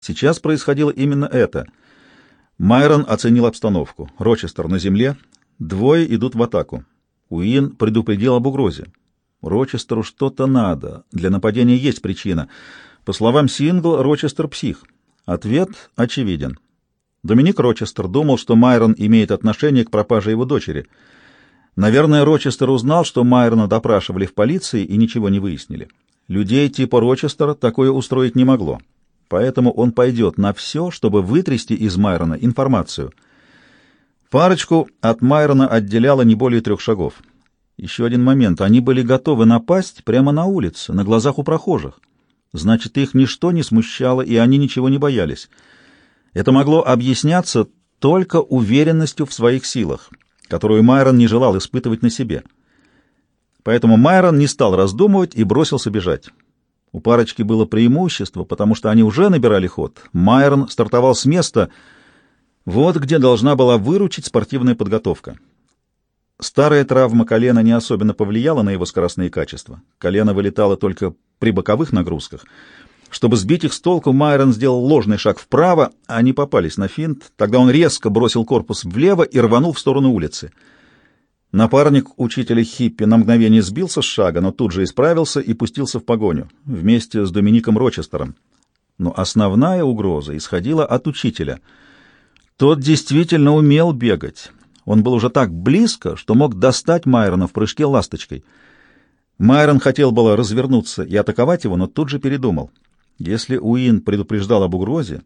Сейчас происходило именно это. Майрон оценил обстановку. Рочестер на земле, двое идут в атаку. Уин предупредил об угрозе. Рочестеру что-то надо. Для нападения есть причина. По словам Сингл, Рочестер псих. Ответ очевиден. Доминик Рочестер думал, что Майрон имеет отношение к пропаже его дочери. Наверное, Рочестер узнал, что Майрона допрашивали в полиции и ничего не выяснили. Людей типа Рочестера такое устроить не могло. Поэтому он пойдет на все, чтобы вытрясти из Майрона информацию. Парочку от Майрона отделяло не более трех шагов. Еще один момент. Они были готовы напасть прямо на улице, на глазах у прохожих. Значит, их ничто не смущало, и они ничего не боялись. Это могло объясняться только уверенностью в своих силах, которую Майрон не желал испытывать на себе. Поэтому Майрон не стал раздумывать и бросился бежать. У парочки было преимущество, потому что они уже набирали ход. Майрон стартовал с места. Вот где должна была выручить спортивная подготовка. Старая травма колена не особенно повлияла на его скоростные качества. Колено вылетало только при боковых нагрузках. Чтобы сбить их с толку, Майрон сделал ложный шаг вправо, а они попались на финт. Тогда он резко бросил корпус влево и рванул в сторону улицы. Напарник учителя Хиппи на мгновение сбился с шага, но тут же исправился и пустился в погоню вместе с Домиником Рочестером. Но основная угроза исходила от учителя. Тот действительно умел бегать. Он был уже так близко, что мог достать Майрона в прыжке ласточкой. Майрон хотел было развернуться и атаковать его, но тут же передумал. Если Уин предупреждал об угрозе,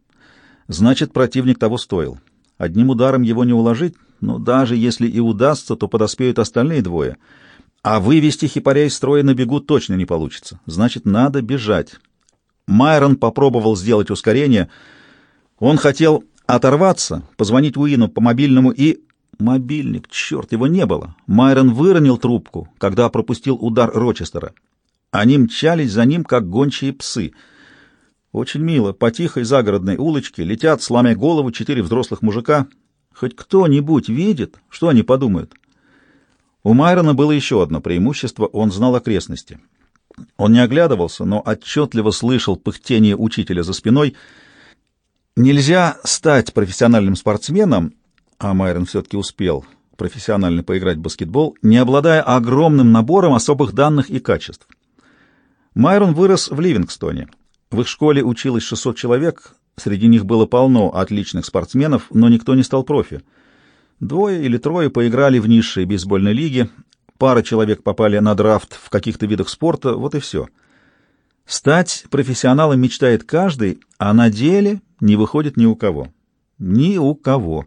значит, противник того стоил. Одним ударом его не уложить, но даже если и удастся, то подоспеют остальные двое. А вывести хипаря из строя на бегу точно не получится. Значит, надо бежать. Майрон попробовал сделать ускорение. Он хотел оторваться, позвонить Уину по мобильному и... Мобильник, черт, его не было. Майрон выронил трубку, когда пропустил удар Рочестера. Они мчались за ним, как гончие псы. Очень мило. По тихой загородной улочке летят, сломя голову, четыре взрослых мужика. Хоть кто-нибудь видит, что они подумают. У Майрона было еще одно преимущество — он знал окрестности. Он не оглядывался, но отчетливо слышал пыхтение учителя за спиной. Нельзя стать профессиональным спортсменом, а Майрон все-таки успел профессионально поиграть в баскетбол, не обладая огромным набором особых данных и качеств. Майрон вырос в Ливингстоне. В их школе училось 600 человек, среди них было полно отличных спортсменов, но никто не стал профи. Двое или трое поиграли в низшей бейсбольной лиге, пара человек попали на драфт в каких-то видах спорта, вот и все. Стать профессионалом мечтает каждый, а на деле не выходит ни у кого. Ни у кого.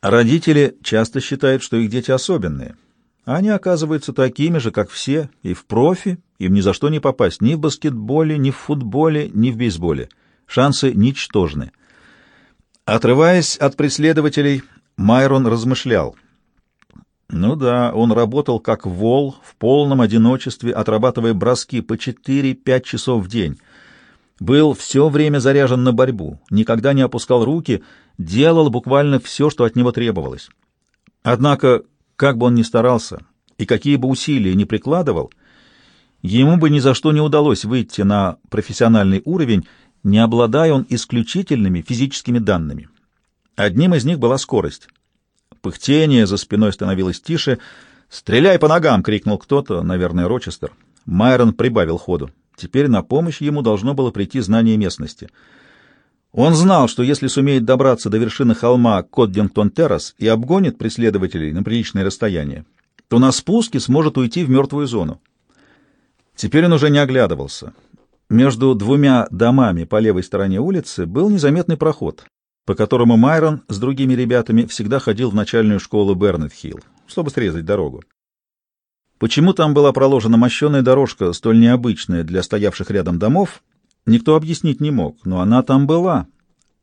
Родители часто считают, что их дети особенные. Они оказываются такими же, как все, и в профи им ни за что не попасть ни в баскетболе, ни в футболе, ни в бейсболе. Шансы ничтожны. Отрываясь от преследователей, Майрон размышлял. Ну да, он работал как вол в полном одиночестве, отрабатывая броски по 4-5 часов в день — был все время заряжен на борьбу, никогда не опускал руки, делал буквально все, что от него требовалось. Однако, как бы он ни старался и какие бы усилия ни прикладывал, ему бы ни за что не удалось выйти на профессиональный уровень, не обладая он исключительными физическими данными. Одним из них была скорость. Пыхтение за спиной становилось тише. «Стреляй по ногам!» — крикнул кто-то, наверное, Рочестер. Майрон прибавил ходу. Теперь на помощь ему должно было прийти знание местности. Он знал, что если сумеет добраться до вершины холма Коддингтон-Террас и обгонит преследователей на приличное расстояние, то на спуске сможет уйти в мертвую зону. Теперь он уже не оглядывался. Между двумя домами по левой стороне улицы был незаметный проход, по которому Майрон с другими ребятами всегда ходил в начальную школу Бернет-Хилл, чтобы срезать дорогу. Почему там была проложена мощеная дорожка, столь необычная для стоявших рядом домов, никто объяснить не мог, но она там была.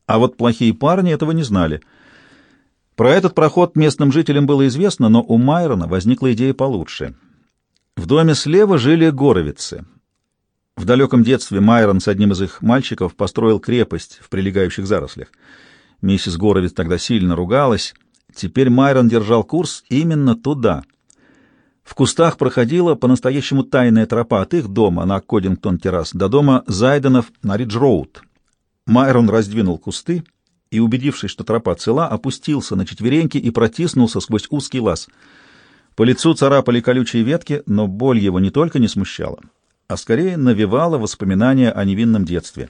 А вот плохие парни этого не знали. Про этот проход местным жителям было известно, но у Майрона возникла идея получше. В доме слева жили горовицы. В далеком детстве Майрон с одним из их мальчиков построил крепость в прилегающих зарослях. Миссис Горовиц тогда сильно ругалась. Теперь Майрон держал курс именно туда — в кустах проходила по-настоящему тайная тропа от их дома на Кодингтон-террас до дома Зайденов на Ридж-Роуд. Майрон раздвинул кусты и, убедившись, что тропа цела, опустился на четвереньки и протиснулся сквозь узкий лаз. По лицу царапали колючие ветки, но боль его не только не смущала, а скорее навевала воспоминания о невинном детстве.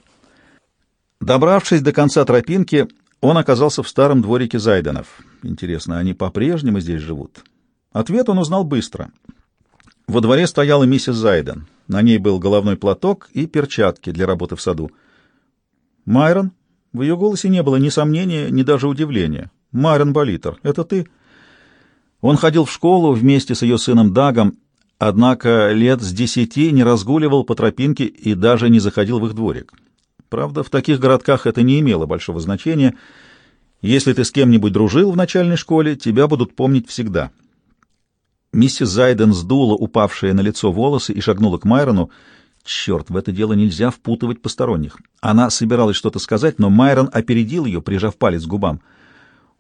Добравшись до конца тропинки, он оказался в старом дворике Зайденов. Интересно, они по-прежнему здесь живут? Ответ он узнал быстро. Во дворе стояла миссис Зайден. На ней был головной платок и перчатки для работы в саду. «Майрон?» В ее голосе не было ни сомнения, ни даже удивления. «Майрон Болитер, это ты?» Он ходил в школу вместе с ее сыном Дагом, однако лет с десяти не разгуливал по тропинке и даже не заходил в их дворик. Правда, в таких городках это не имело большого значения. Если ты с кем-нибудь дружил в начальной школе, тебя будут помнить всегда. Миссис Зайден сдула упавшие на лицо волосы и шагнула к Майрону. Черт, в это дело нельзя впутывать посторонних. Она собиралась что-то сказать, но Майрон опередил ее, прижав палец к губам.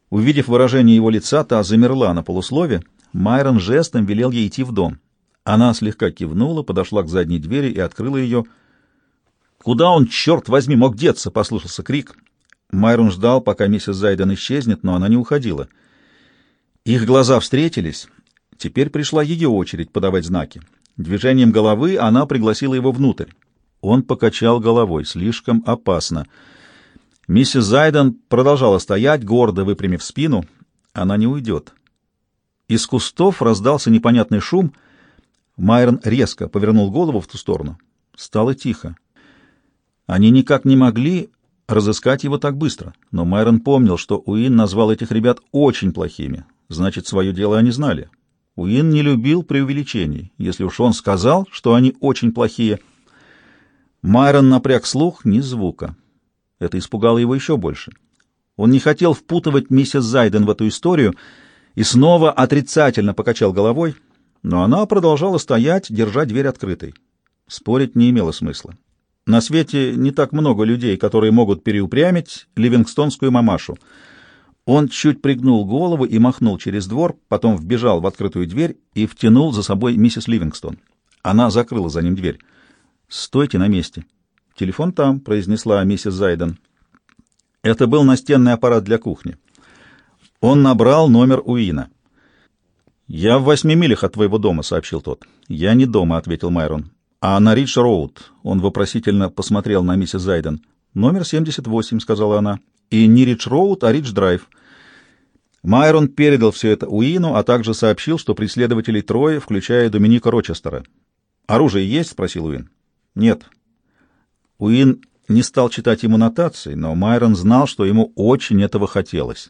Увидев выражение его лица, та замерла на полуслове. Майрон жестом велел ей идти в дом. Она слегка кивнула, подошла к задней двери и открыла ее. «Куда он, черт возьми, мог деться?» — послышался крик. Майрон ждал, пока миссис Зайден исчезнет, но она не уходила. Их глаза встретились. Теперь пришла ее очередь подавать знаки. Движением головы она пригласила его внутрь. Он покачал головой. Слишком опасно. Миссис Зайден продолжала стоять, гордо выпрямив спину. Она не уйдет. Из кустов раздался непонятный шум. Майрон резко повернул голову в ту сторону. Стало тихо. Они никак не могли разыскать его так быстро, но Майрон помнил, что Уин назвал этих ребят очень плохими. Значит, свое дело они знали. Уин не любил преувеличений. Если уж он сказал, что они очень плохие... Майрон напряг слух, ни звука. Это испугало его еще больше. Он не хотел впутывать миссис Зайден в эту историю и снова отрицательно покачал головой, но она продолжала стоять, держа дверь открытой. Спорить не имело смысла. На свете не так много людей, которые могут переупрямить ливингстонскую мамашу. Он чуть пригнул голову и махнул через двор, потом вбежал в открытую дверь и втянул за собой миссис Ливингстон. Она закрыла за ним дверь. «Стойте на месте», «Телефон там», — произнесла миссис Зайден. Это был настенный аппарат для кухни. Он набрал номер Уина. «Я в восьми милях от твоего дома», — сообщил тот. «Я не дома», — ответил Майрон. «А на Ридж-Роуд?» — он вопросительно посмотрел на миссис Зайден. «Номер 78», — сказала она. «И не Ридж-Роуд, а Ридж-Драйв». Майрон передал все это Уину, а также сообщил, что преследователей трое, включая Доминика Рочестера. «Оружие есть?» — спросил Уин. «Нет», Уин не стал читать ему нотации, но Майрон знал, что ему очень этого хотелось.